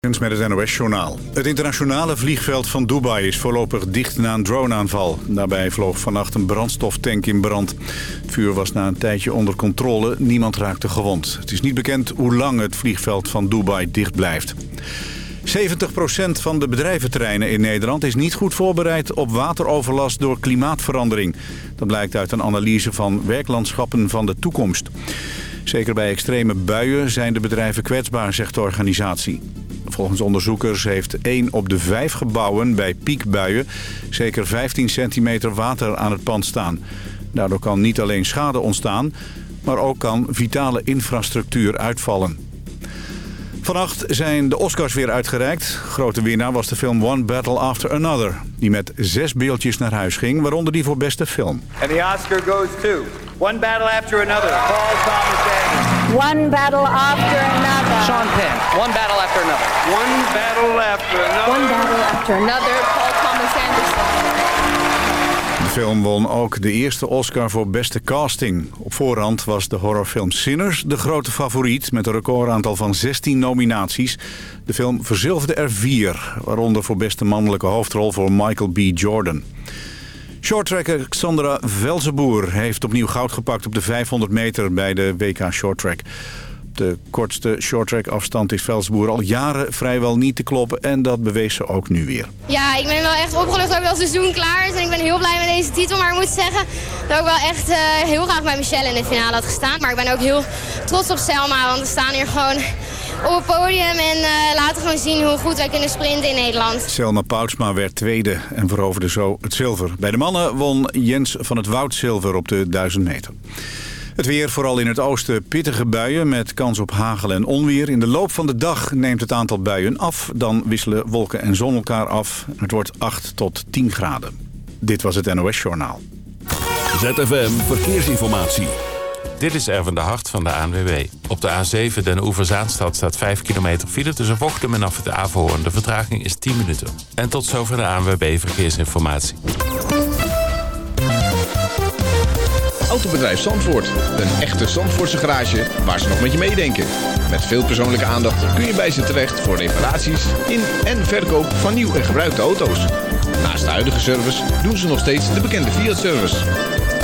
met het NOS-journaal. Het internationale vliegveld van Dubai is voorlopig dicht na een droneaanval. Daarbij vloog vannacht een brandstoftank in brand. Vuur was na een tijdje onder controle. Niemand raakte gewond. Het is niet bekend hoe lang het vliegveld van Dubai dicht blijft. 70% van de bedrijventerreinen in Nederland is niet goed voorbereid op wateroverlast door klimaatverandering. Dat blijkt uit een analyse van werklandschappen van de toekomst. Zeker bij extreme buien zijn de bedrijven kwetsbaar, zegt de organisatie. Volgens onderzoekers heeft 1 op de 5 gebouwen bij piekbuien... zeker 15 centimeter water aan het pand staan. Daardoor kan niet alleen schade ontstaan... maar ook kan vitale infrastructuur uitvallen. Vannacht zijn de Oscars weer uitgereikt. Grote winnaar was de film One Battle After Another... die met zes beeldjes naar huis ging, waaronder die voor beste film. And the Oscar goes to One Battle After Another, Paul Thomas Anderson. One battle after another. Sean Penn, One Battle After Another. One Battle After Another. One battle after another. Paul Thomas Anderson. De film won ook de eerste Oscar voor beste casting. Op voorhand was de horrorfilm Sinners de grote favoriet... met een recordaantal van 16 nominaties. De film verzilverde er vier, waaronder voor beste mannelijke hoofdrol voor Michael B. Jordan. Shorttracker Xandra Velzenboer heeft opnieuw goud gepakt op de 500 meter bij de WK Shorttrack. Op de kortste shorttrack afstand is Velzenboer al jaren vrijwel niet te kloppen en dat bewees ze ook nu weer. Ja, ik ben wel echt opgelucht dat het seizoen klaar is. En ik ben heel blij met deze titel. Maar ik moet zeggen dat ik wel echt eh, heel graag bij Michelle in de finale had gestaan. Maar ik ben ook heel trots op Selma. Want we staan hier gewoon op het podium. En eh, laten gewoon zien hoe goed wij kunnen sprinten in Nederland. Selma Poutsma werd tweede en veroverde zo het zilver. Bij de mannen won Jens van het Woud zilver op de 1000 meter. Het weer, vooral in het oosten, pittige buien met kans op hagel en onweer. In de loop van de dag neemt het aantal buien af. Dan wisselen wolken en zon elkaar af. Het wordt 8 tot 10 graden. Dit was het NOS Journaal. ZFM Verkeersinformatie. Dit is Erwin de Hart van de ANWB. Op de A7 Den Oever-Zaanstad staat 5 kilometer file tussen Vochtem en af het Averhoorn. De vertraging is 10 minuten. En tot zover de ANWB Verkeersinformatie. Autobedrijf Zandvoort. Een echte Zandvoortse garage waar ze nog met je meedenken. Met veel persoonlijke aandacht kun je bij ze terecht voor reparaties in en verkoop van nieuw en gebruikte auto's. Naast de huidige service doen ze nog steeds de bekende Fiat-service.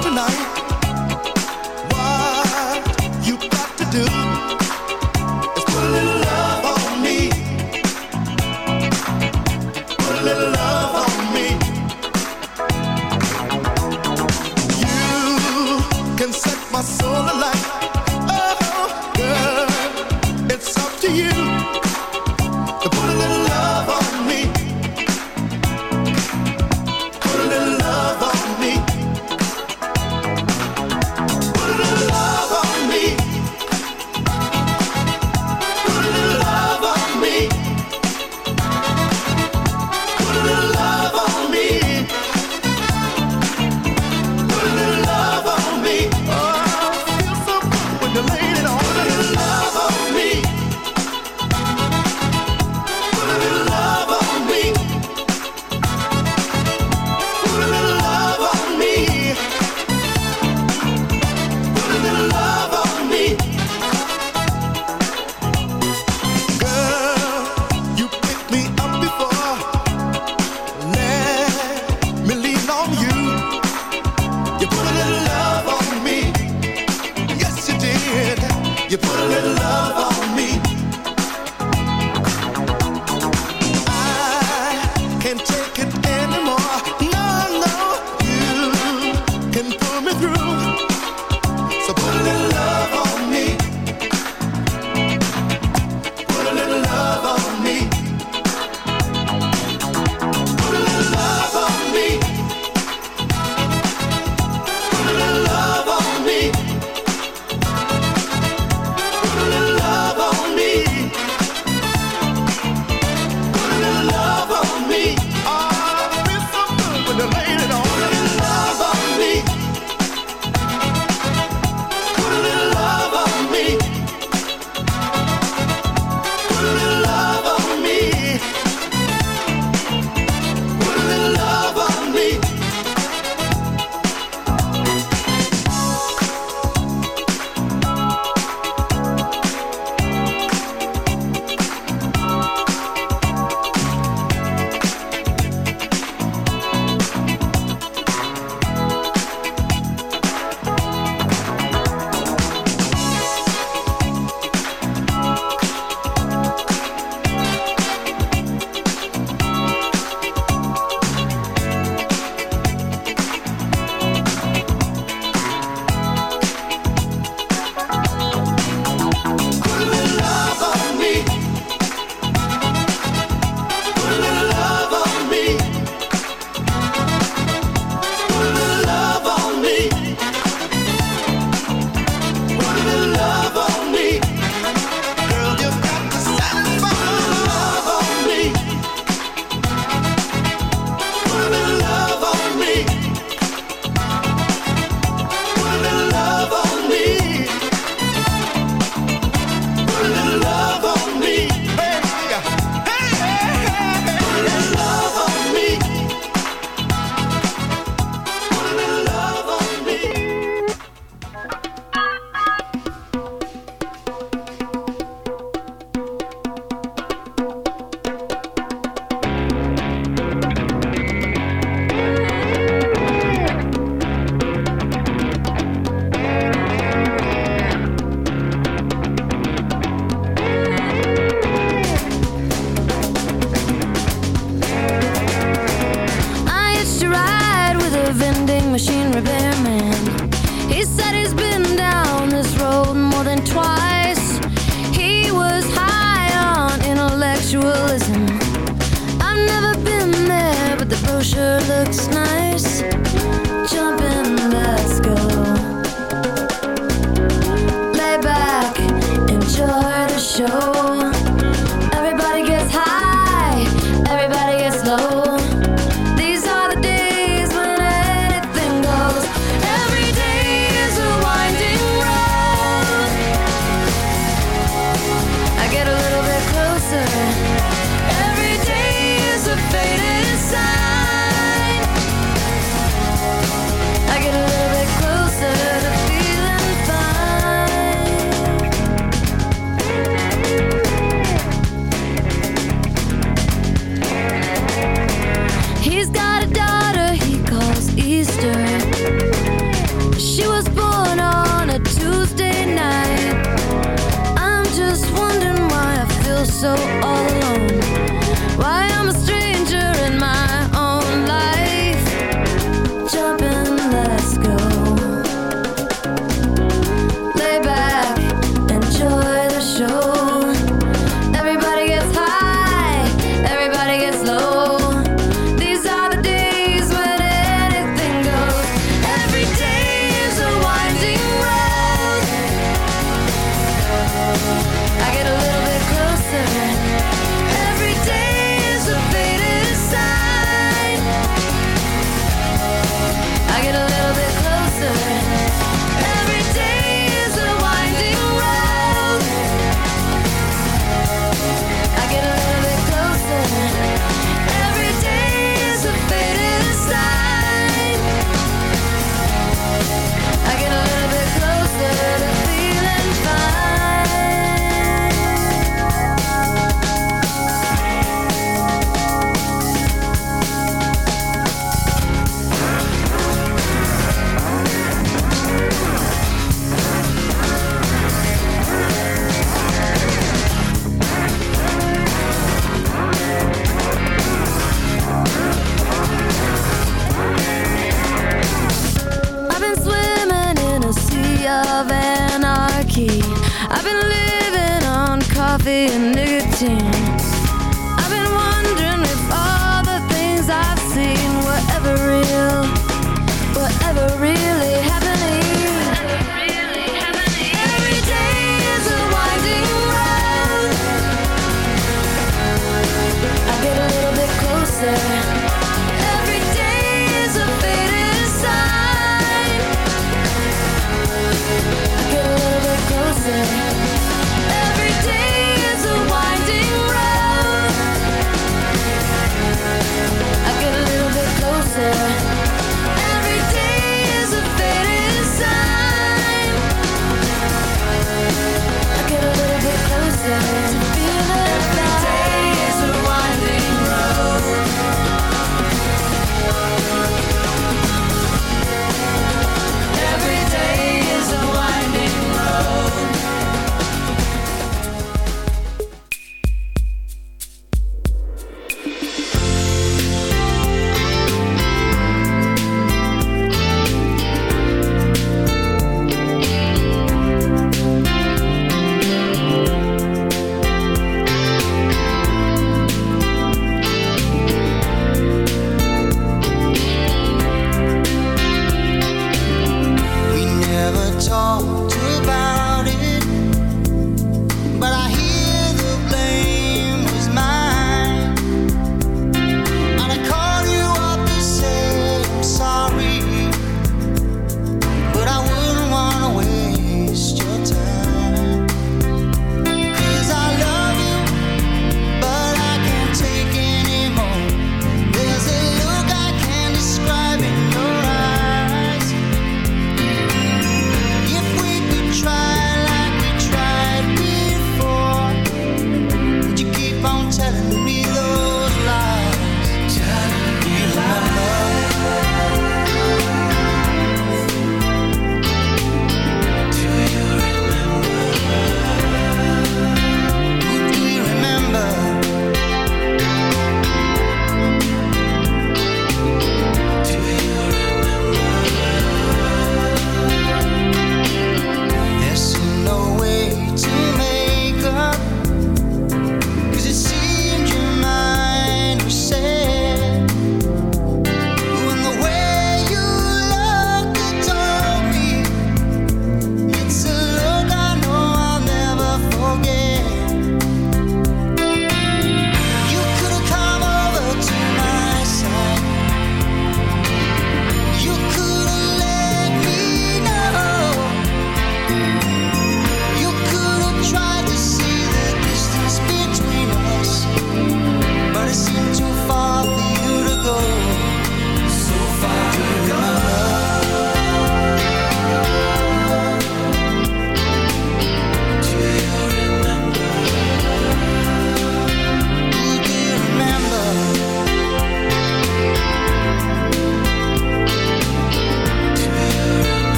Day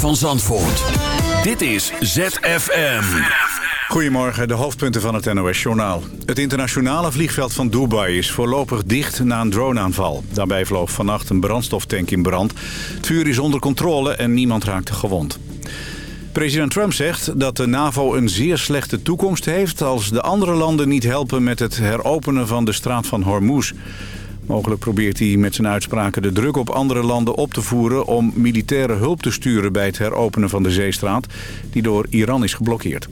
van Zandvoort. Dit is ZFM. Goedemorgen, de hoofdpunten van het NOS-journaal. Het internationale vliegveld van Dubai is voorlopig dicht na een droneaanval. Daarbij vloog vannacht een brandstoftank in brand. Het vuur is onder controle en niemand raakte gewond. President Trump zegt dat de NAVO een zeer slechte toekomst heeft... als de andere landen niet helpen met het heropenen van de straat van Hormuz. Mogelijk probeert hij met zijn uitspraken de druk op andere landen op te voeren... om militaire hulp te sturen bij het heropenen van de zeestraat... die door Iran is geblokkeerd.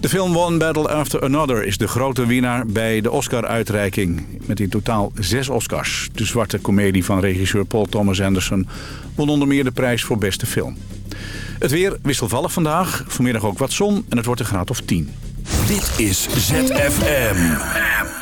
De film One Battle After Another is de grote winnaar bij de Oscar-uitreiking. Met in totaal zes Oscars. De zwarte komedie van regisseur Paul Thomas Anderson won onder meer de prijs voor beste film. Het weer wisselvallig vandaag. Vanmiddag ook wat zon en het wordt een graad of 10. Dit is ZFM.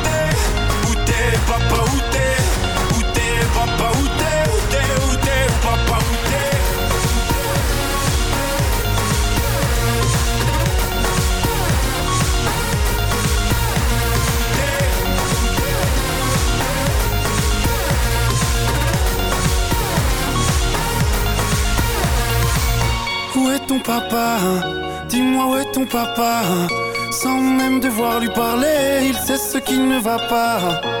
papa, où t'es. Où t'es, papa, t'es. Où t'es, où t'es, papa, où t'es. Où est ton papa Dis-moi où est ton papa Sans même devoir lui parler, il sait ce qui ne va pas.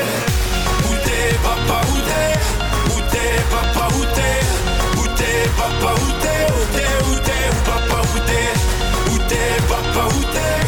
papa, où t'es Où t'es, où t'es, où papa, où t'es Où t'es papa, où t'es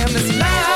and is life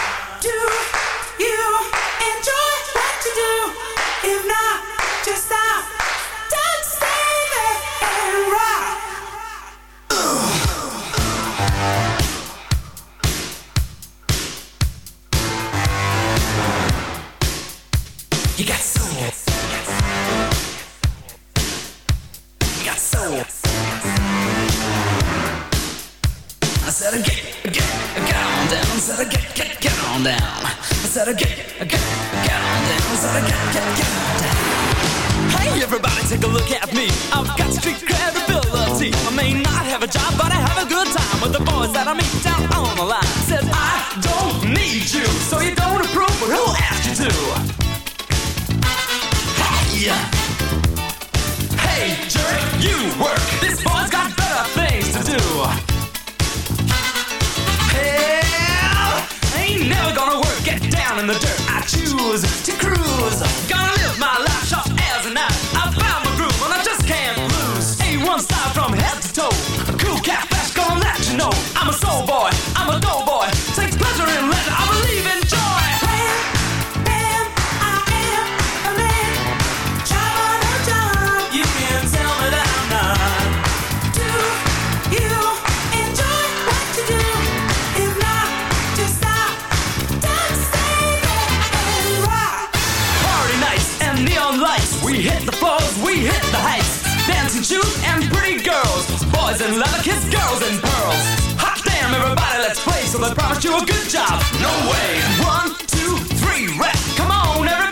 neon lights. We hit the floors, we hit the heights. Dancing shoes and pretty girls. Boys and leather kiss girls and pearls. Hot damn, everybody, let's play. So I promise you a good job. No way. One, two, three, rap. Come on, everybody.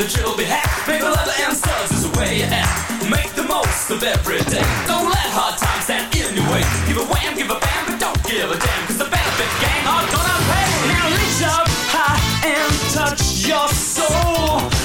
the chill be hacked. Make the leather and studs is the way you act. Make the most of every day. Don't let hard times stand in your way. Give a wham, give a bam, but don't give a damn. Cause the benefit gang are gonna pay. Now reach up high and touch your soul.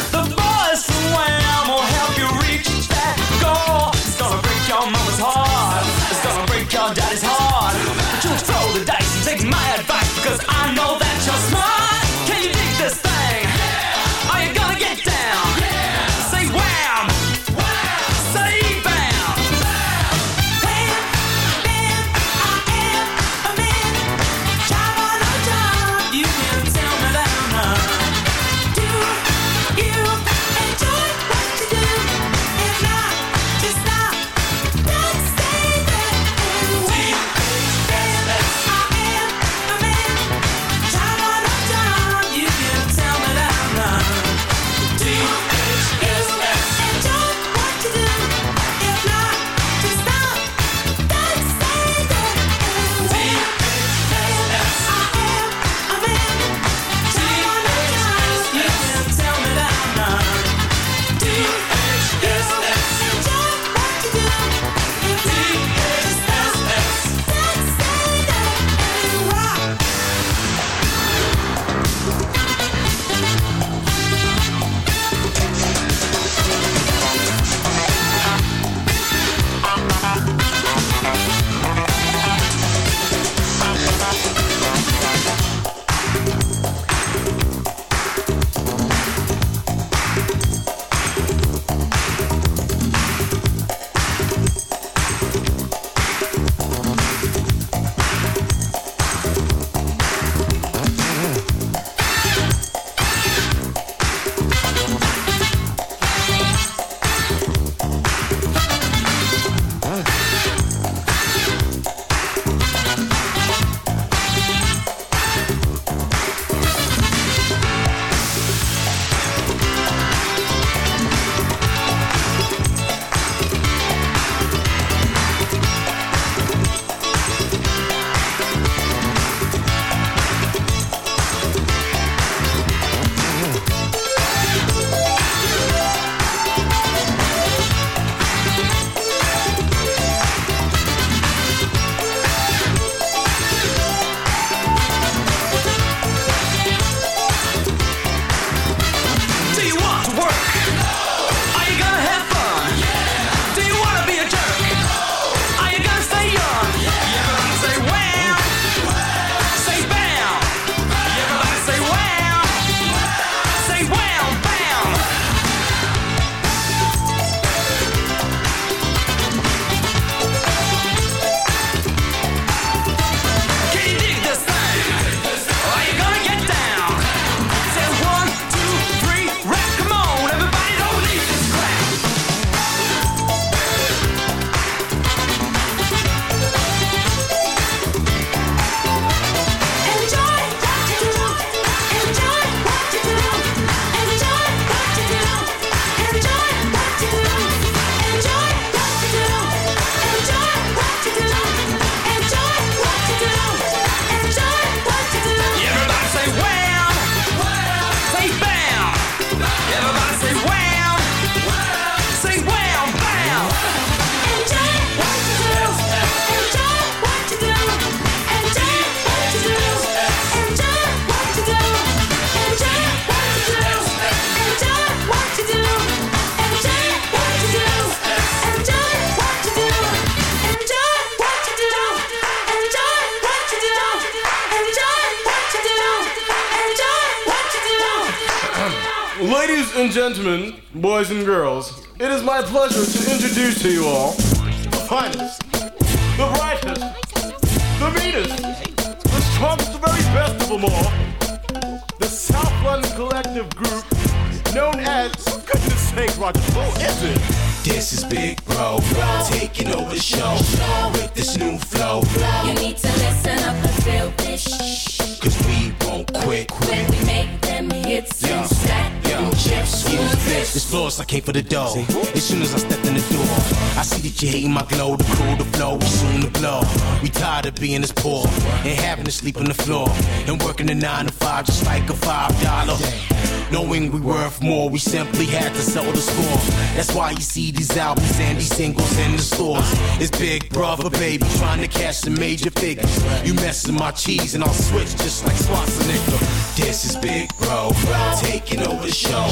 Knowing we worth more, we simply had to sell the score. That's why you see these albums and these singles in the stores. It's Big Brother, baby, trying to cash some major figures. You messing my cheese and I'll switch just like Schwarzenegger. This is Big Bro, taking over the show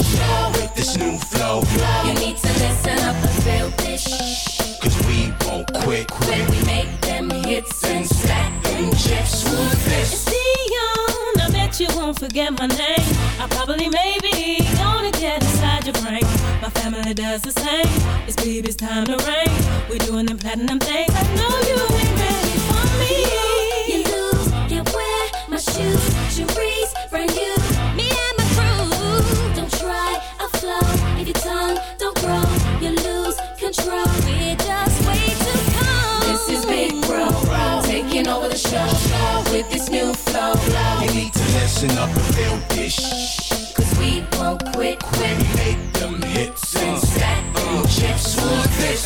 with this new flow. You need to listen up and feel this. Cause we won't quit. When we make them hits and stack them chips, who's this? Dion, I bet you won't forget my name. I probably, maybe, gonna get inside your brain. My family does the same. It's baby's time to reign. We're doing them platinum things. I know you ain't ready for me. You lose, can't wear my shoes. Cherise, brand new. Me and my crew. Don't try a flow. If your tongue don't grow, you lose control. We're just way too cold. This is Big Bro, taking over the show with this new flow. You need to listen up and feel this. Cause we won't quit. When we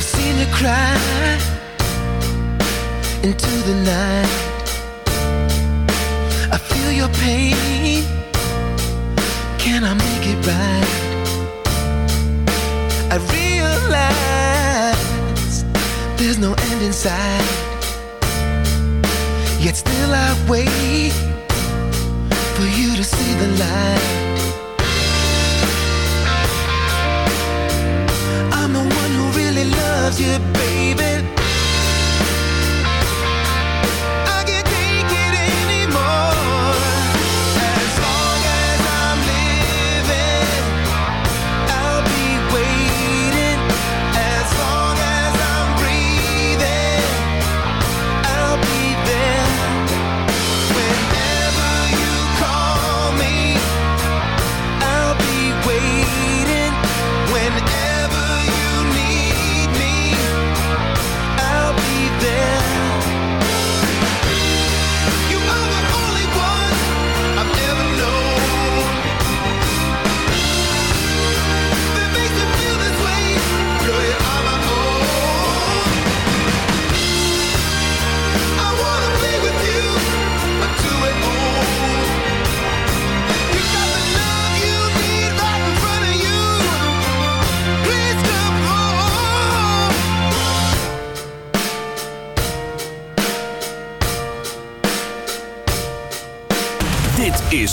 I've seen her cry into the night. I feel your pain. Can I make it right? I realize there's no end in sight. Yet still I wait for you to see the light. loves you, baby.